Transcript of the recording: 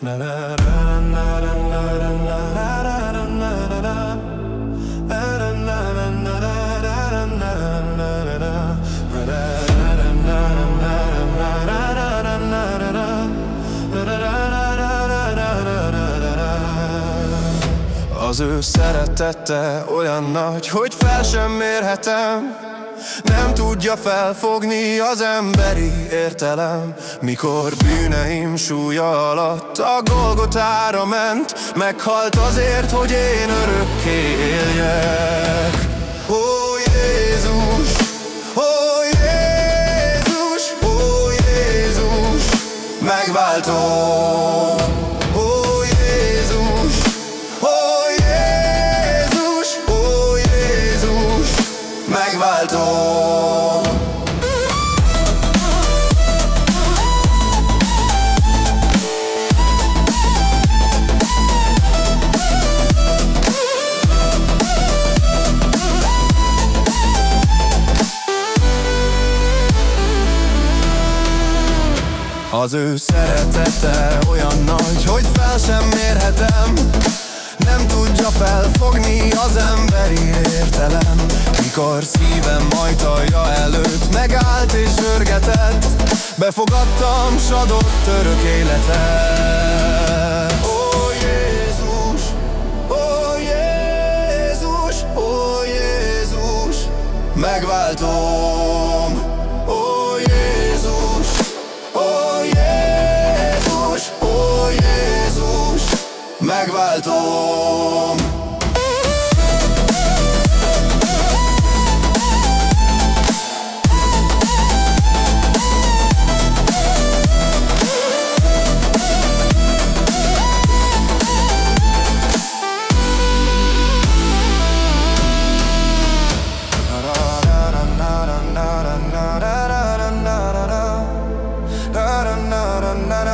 Az ő szeretete olyan nagy, hogy fel sem mérhetem Nem tudja felfogni az emberi értelem Mikor bűneim súlya alatt a Golgotára ment. Meghalt azért, hogy én örökké éljek. Ó Jézus, ó Jézus, ó Jézus! Megváltó megváltom Az ő szeretete olyan nagy, hogy fel sem mérhetem. Nem tudja felfogni az emberi értelem Mikor szívem majtalja előtt megállt és örgetett Befogadtam s adott örök életet. Ó Jézus, ó Jézus, ó Jézus! Megváltom! Ó Jézus, ó Jézus, ó Jézus! Megváltom na